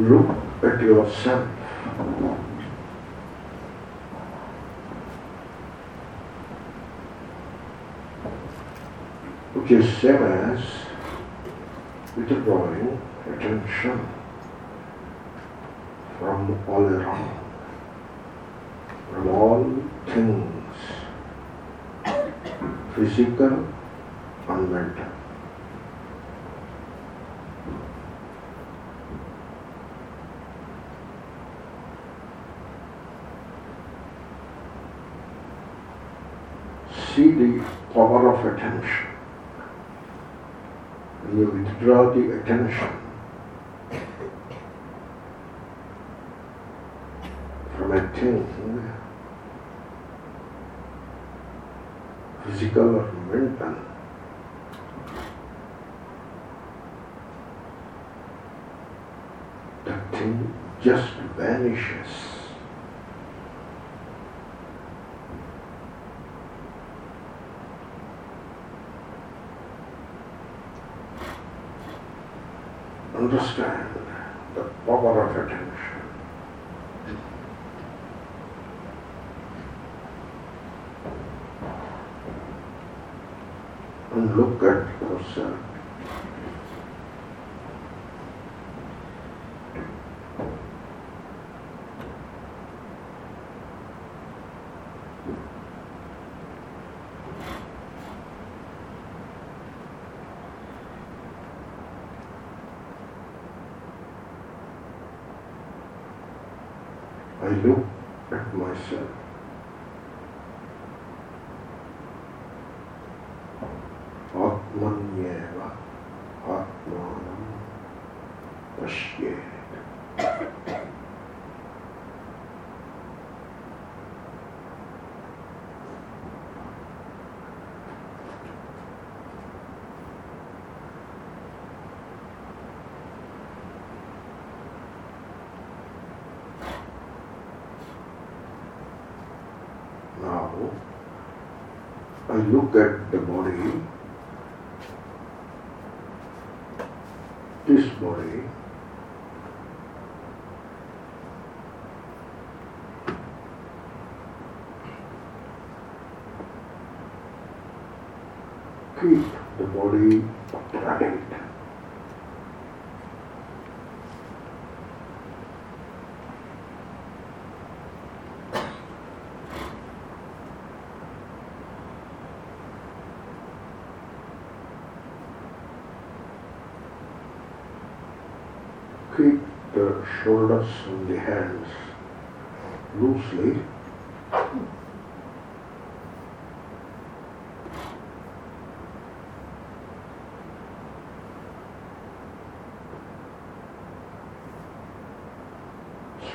look at yourself. Which is same as withdrawing attention from all around, from all things, physical and mental. See the power of attention. When you withdraw the attention from a thing, physical or mental, that thing just vanishes. Understand the power of attention. And look at yourself. I look at myself. Look at the body, this body, keep the body upright. Keep the and the hands loosely.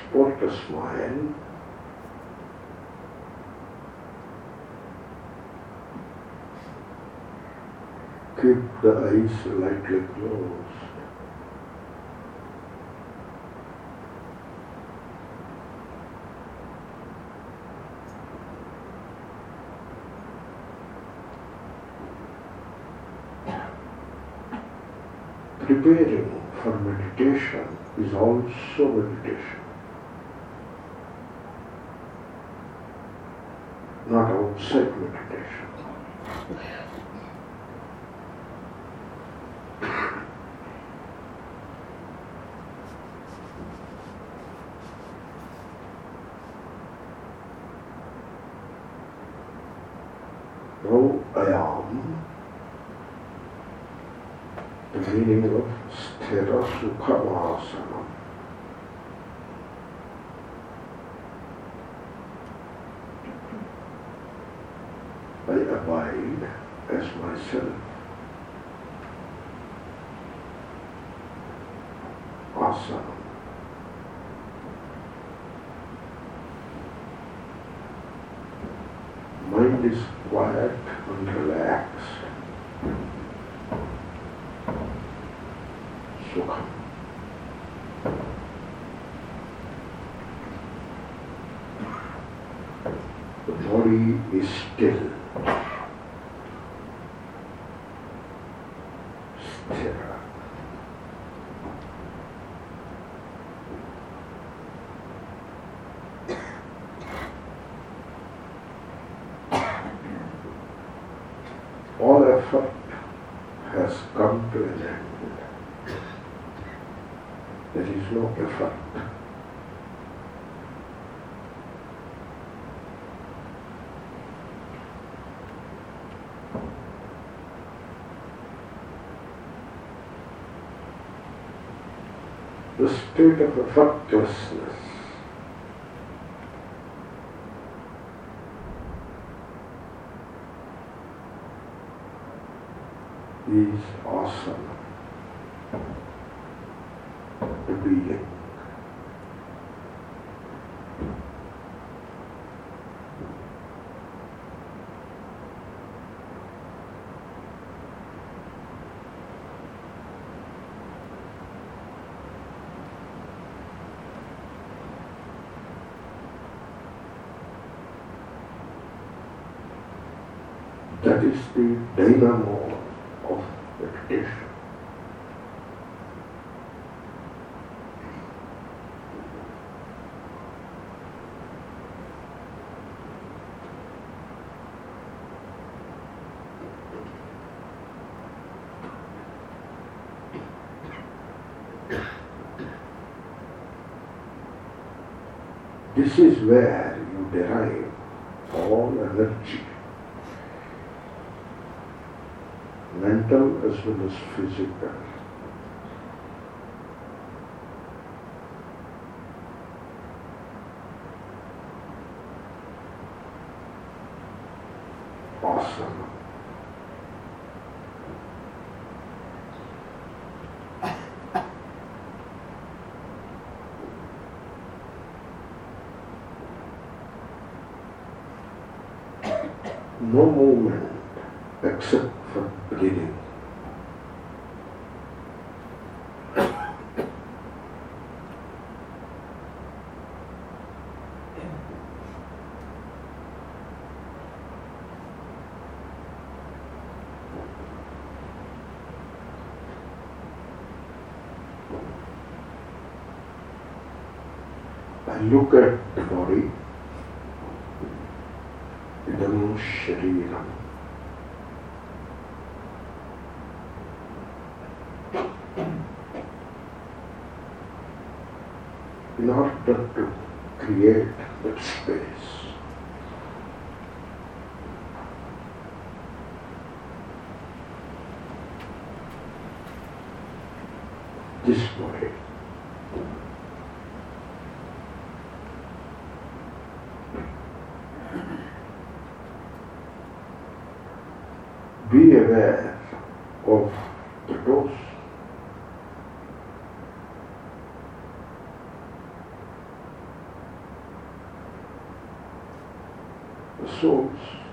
Sport a smile. Keep the eyes lightly closed. preparing for meditation is also meditation. Not outside meditation. I abide as myself. Awesome. Mind is quiet and relaxed. Sukham. The body is still. The state of effortlessness is awesome to be in. That is the dynamo of meditation. This is where you derive all energy, mental as well as physical. Awesome. No movement except for breathing. I look at the body, idam shariram. In order to create that space, this way. Be aware of the dose. The source.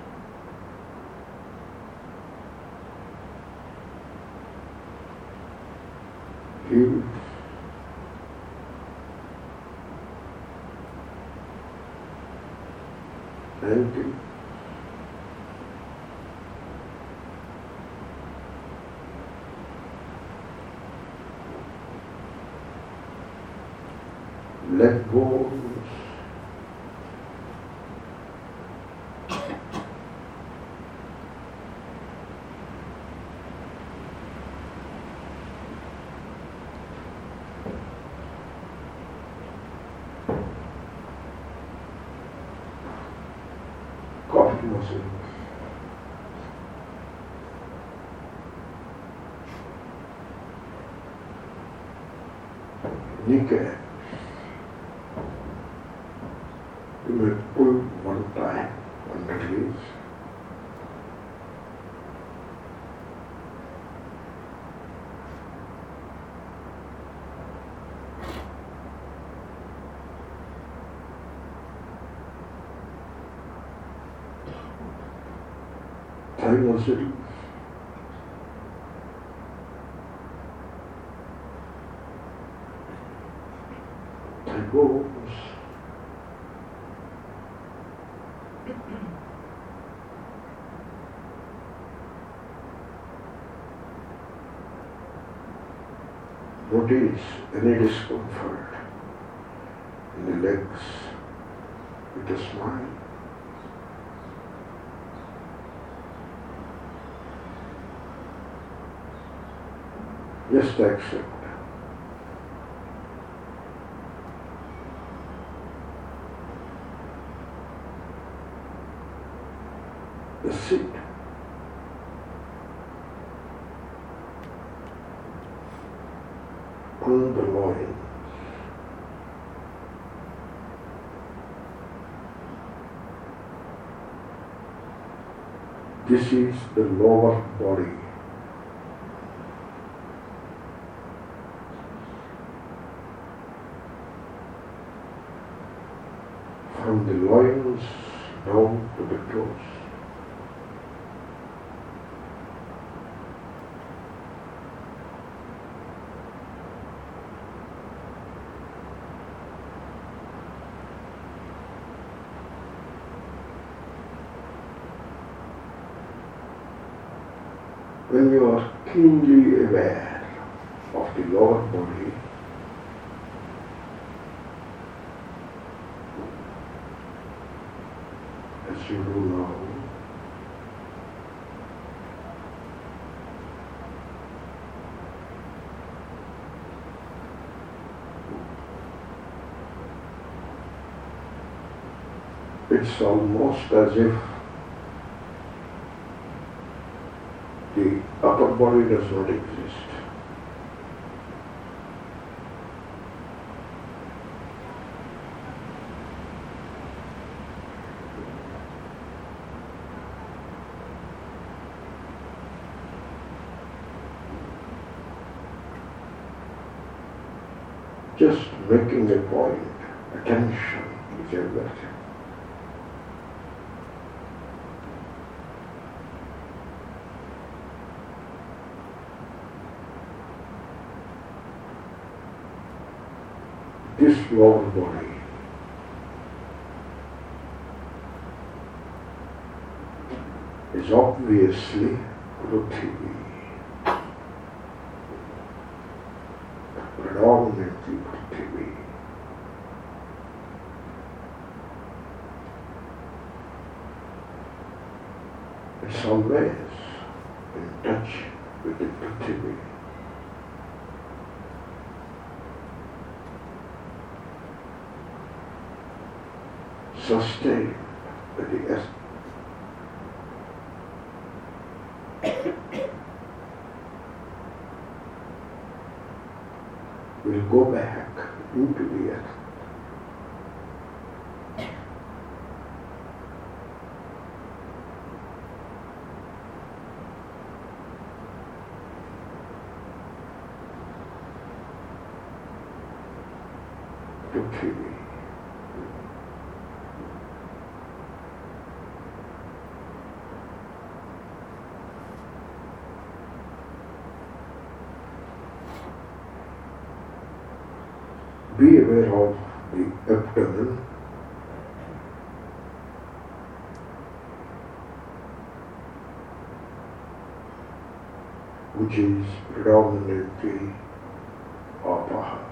覚悟する日経 Release. Time goes. Notice any discomfort in the legs with a smile. Just accept. The seat. On the loins. This is the lower body. From the loins When you are keenly aware of the lower body, as you do now, it's almost as if the upper body does not exist. Just making a point, attention is everything. Lower body. is obviously Prithvi. Predominantly Prithvi. It's always in touch with the Prithvi. By the es- will go back into the earth. Prithvi. Be aware of the abdomen. Which is predominantly apaha.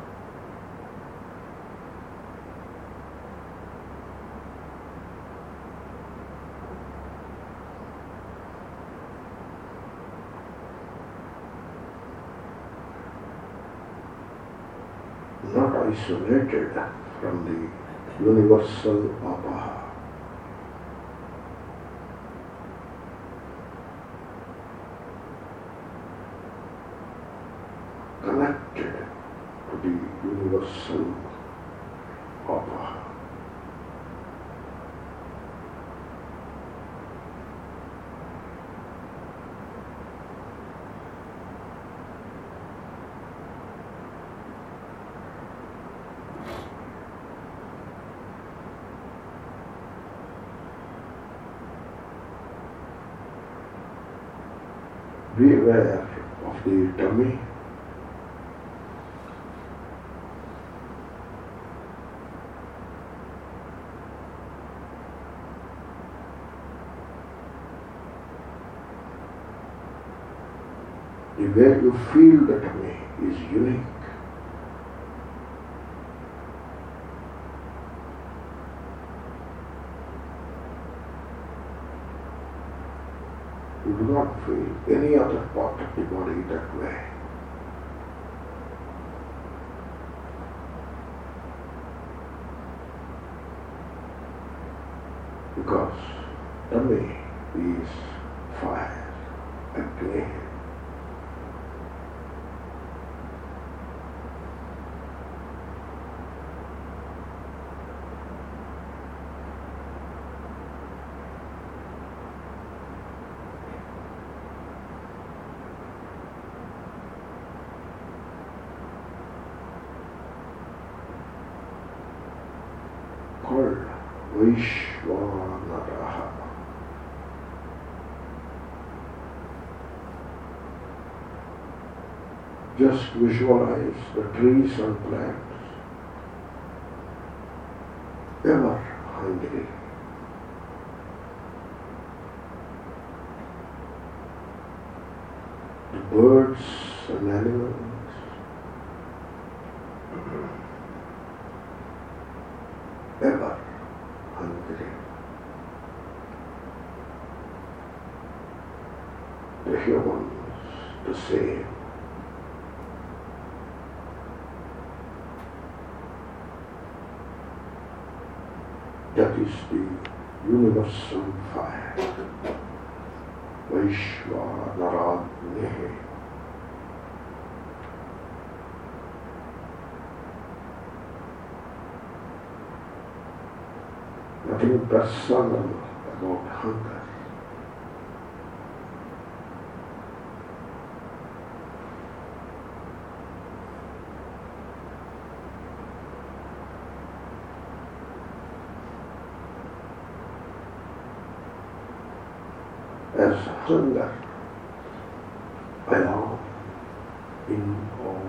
not isolated from the universal apaha. Connected to the universal apaha. Be aware of the tummy. The way you feel the tummy is unique. any other part of the body that way. Because Just visualize the trees and plants ever hungry. The birds and animals ever hungry. The humans the same. That is the universal fire. Vaishvanaragni. Nothing personal about hunger. As hunger, I am in all.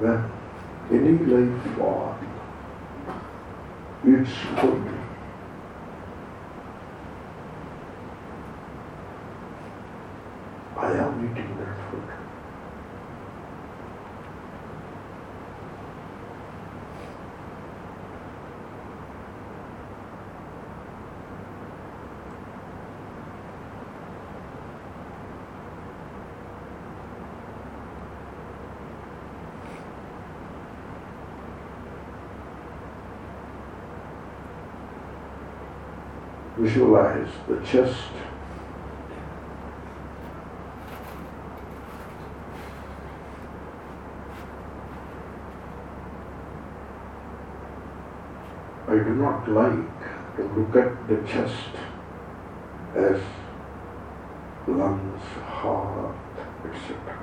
Né? Ele é igual a God. It's for Visualize the chest I do not like to look at the chest as lungs, heart, etc.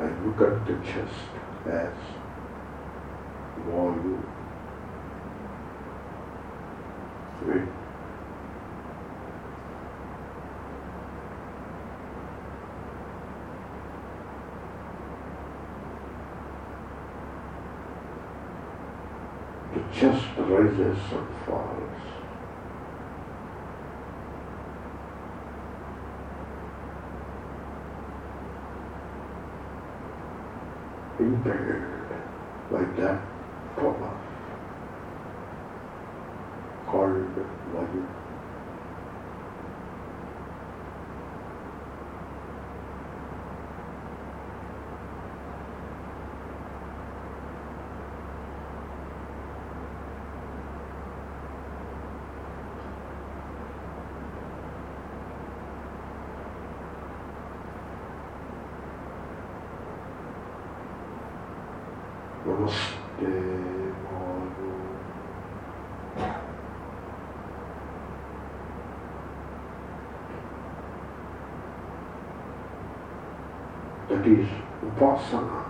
I look at the chest as volume. Chest rises and falls. Impaired by that power That is Upasana.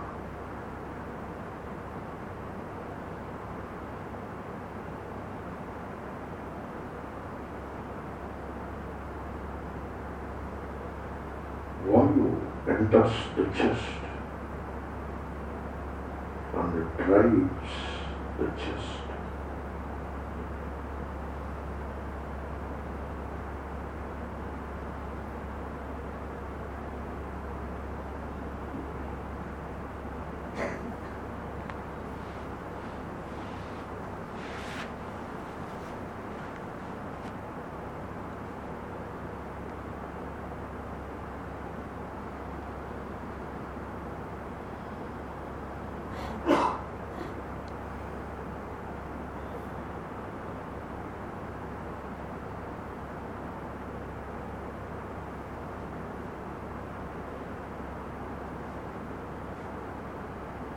Vayu enters the chest and it drives the chest.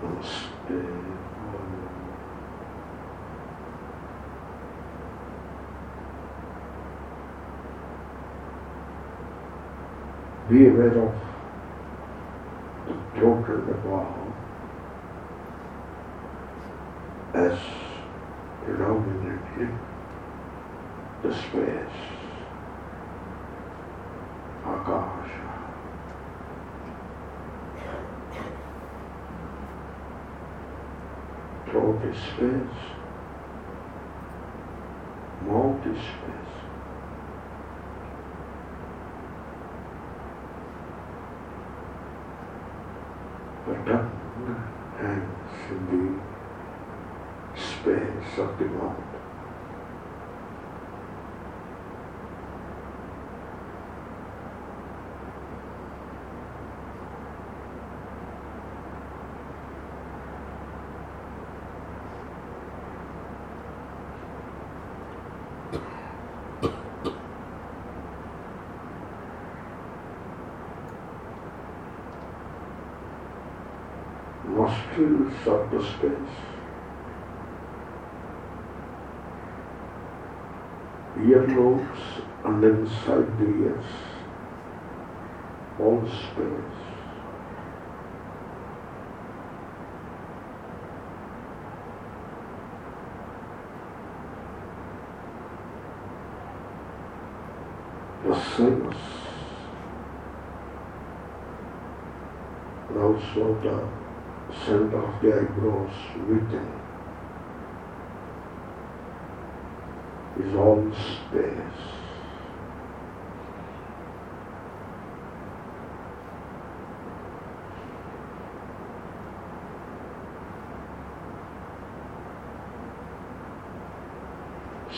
Namaste Maru. Be aware of the total above as predominantly the space, Akasha. Is space, is space. The tongue hangs in the space Nostrils of the space. Earlobes and inside the ears. All space. The sinus. And also the center of the eyebrows within is all space.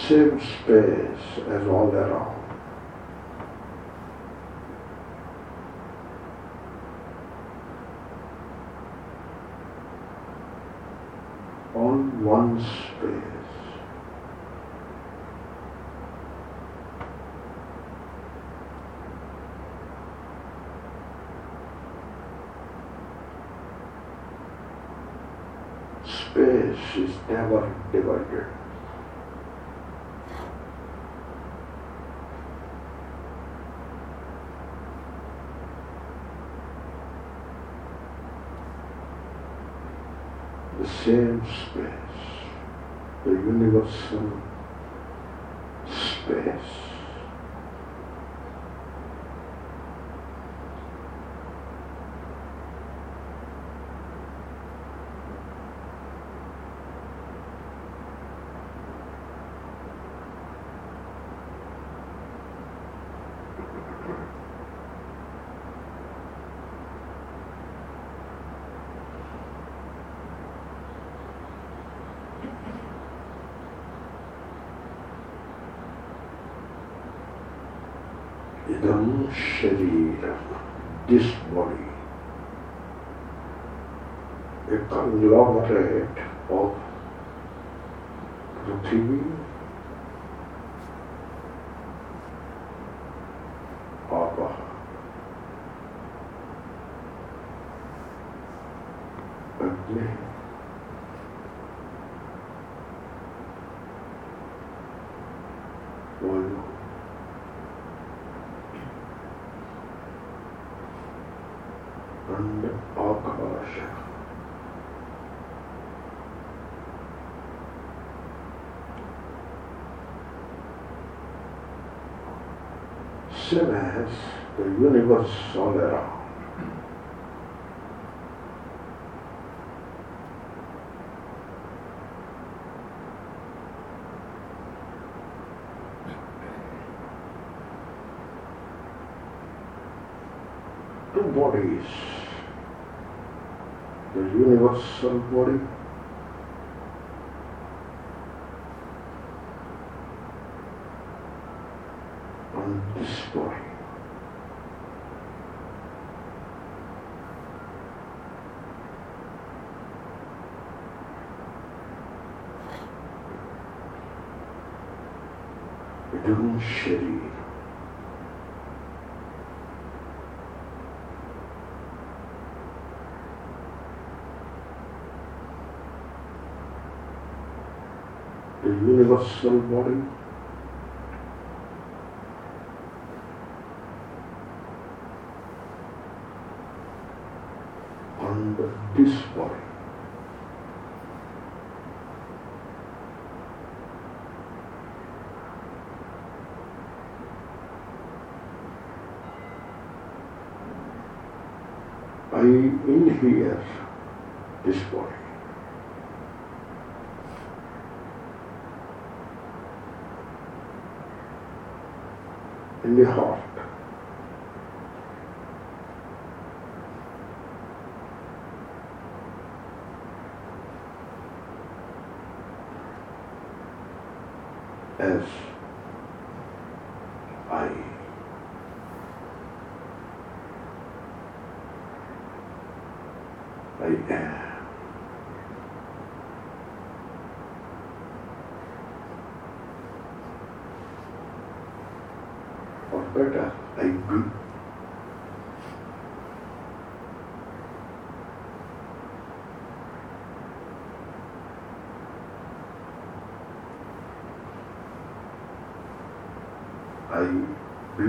Same space as all around. All one space. Space is never divided. The same space, the universal space. Idam Sharira, this body, a conglomerate of Prithvi, Apa, Agni, Vayu. And Akasha. As the universe all around. two bodies. The universal body and this body shitty. The universal body inhale this body. in the heart. As I Or better, I be. I be.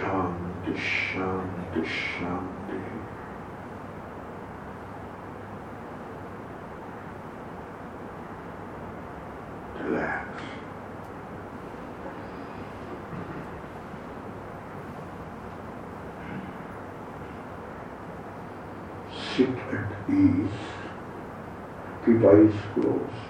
Shanti, Shanti, Shanti. Relax. Sit at ease. Keep eyes closed.